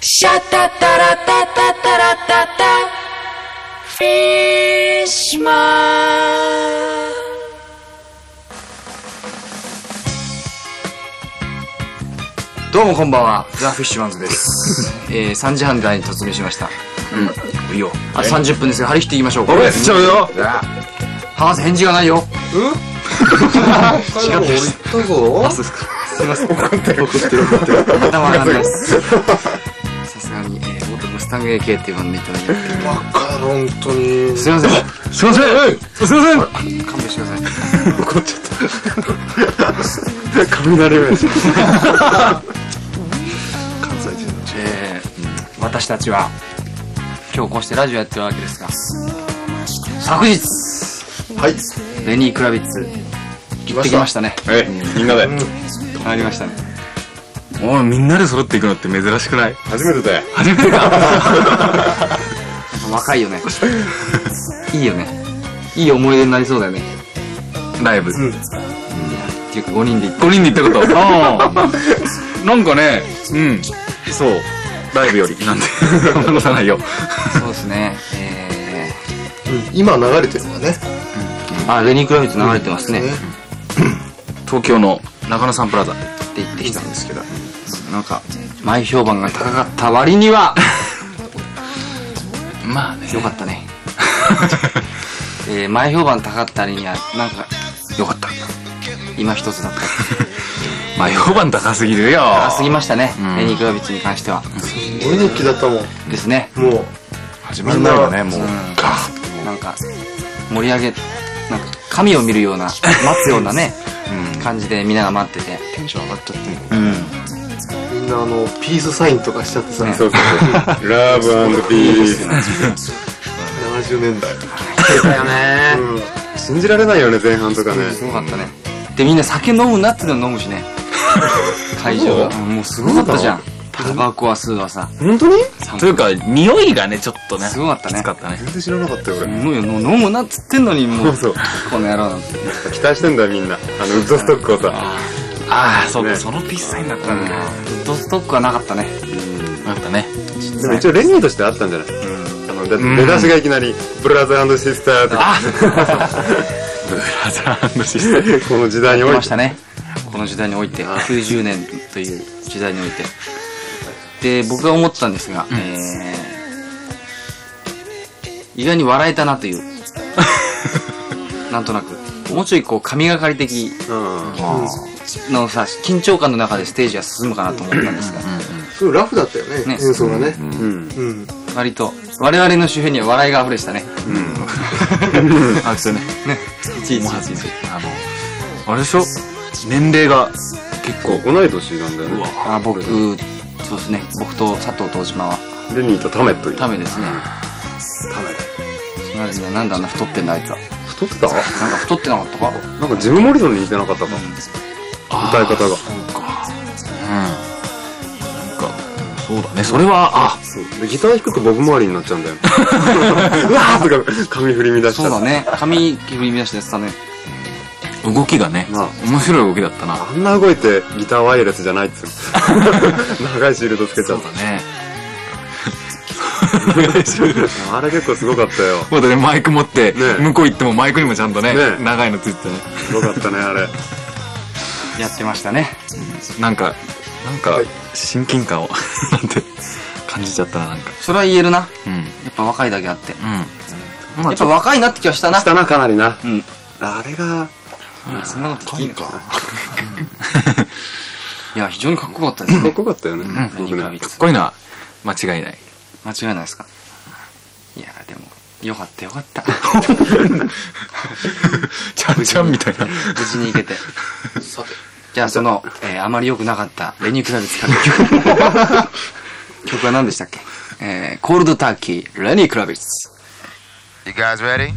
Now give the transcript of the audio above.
シャタタラタタタラタタ。フィッシュマン。どうもこんばんは。ザ・フィッシュマンズです、えー、3時半台に突入しました。うん。いいよ。あ30分ですが張り切っていきましょう。ごめん。ちゃうよハー返事がないよ。うん？違す。す。みません。怒ってる。怒ってる。頭上がんないです。スタング AK っていうバンドでいただいて。バカだ、本当に。すいません。すいません。すいません。勘弁してください。怒っちゃった。雷目。関西人のえー、私たちは、今日こうしてラジオやってるわけですが、昨日、はい。レニー・クラビッツ、行ってきましたね。え、みんなで。帰りましたね。おい、みんなで揃っていくのって珍しくない？初めてだよ。初めてか。若いよね。いいよね。いい思い出になりそうだよね。ライブ。っていうか5人で行って。5人で行ったこと。ああ。なんかね、うん。そう。ライブより。なんて。そんないよ。そうですね。え今流れてるのがね。ー、あ、レニー・クラビッツ流れてますね。ね東京の中野サンプラザ。って言ってきたんですけど、なんか、前評判が高かった割には、まあね。良かったね。えー、前評判高かった割には、なんか、良かった。今一つだった。まあ、評判高すぎるよ。高すぎましたね。んレニー・クラビッツに関しては。すごい熱気だったもん。ですね。もう、始まる前はね、もう。なんか、盛り上げ、なんか、神を見るような、待つようなね、感じでみんなが待ってて。テンション上がっちゃってんのうん。みんなあの、ピースサインとかしちゃってさ。ねそうそうそう。ラブピース。70年代。だよねうん。信じられないよね、前半とかね。すごかったね。で、みんな酒飲むなっての飲むしね。会場が。う？んもうすごかったじゃん。タバコは吸うわさ。本当に？というか、匂いがね、ちょっとね。すごかったねきつかったね。全然知らなかったよ、俺。飲むよ、飲むなっつってんのに、もう、そうこの野郎なんて。期待してんだよ、みんな。あの、ウッドストックをさ。ああ、そうか、ねそのピースサインだったうんんだ。ドストックはなかったね。あったね。でも一応レニーとしてあったんじゃない？あの、だって出だしがいきなり、ブラザーシスターって、ブラザーシスター。この時代に来おいて。ましたね。この時代において、90年という時代において。で、僕が思ったんですが、えー、意外に笑えたなという。なんとなく。もうちょいこう、神がかり的うん。のさ、緊張感の中でステージは進むかなと思ったんですが、すごいラフだったよね、ね演奏がね。うん。うん。割と、我々の周辺には笑いが溢れてたね。あ、そうね。ね。いちいち。あの、あれでしょ年齢が結構。同い年なんだよね。あ僕、そうですね。僕と佐藤東島は、レニーとタメという。ためですね。タメ。その間になんであんな太ってんだあいつは。太ってたなんか太ってなかったかなんかジム・モリソンに似てなかったか。歌い方が。うん。なんか、そうだね。それは、あ、そうでギター弾くとボブ周りになっちゃうんだよ。うわーとか髪振り乱しちゃそうだね。髪振り乱してやってたね。動きがね、まあ面白い動きだったな。あんな動いてギターワイヤレスじゃないっつ 長いシールドつけちゃっそうだね。た。あれ結構すごかったよ。まだね、マイク持って、ね向こう行ってもマイクにもちゃんとね、ね長いのついててね。すごかったね、あれ。やってましたね。なんか、なんかはい、親近感を、なんて、感じちゃったな、なんか。それは言えるな。うん。やっぱ若いだけあって。うん。やっぱ若いなって気はしたな。したな、かなりな。うん。あれが、そんなこと聞いか。いや、非常にかっこよかったですねかっ。こよかったよね。僕ね。かっこいいのは、間違いない。間違いないですか？いや、でも、よかったよかった。ちゃんちゃんみたいな。無事に行けて。じゃあ、その、えーあまり良くなかったレニー・クラビッツから曲。曲は何でしたっけ？えー、コールドターキー、レニー・クラビッツ。You guys ready?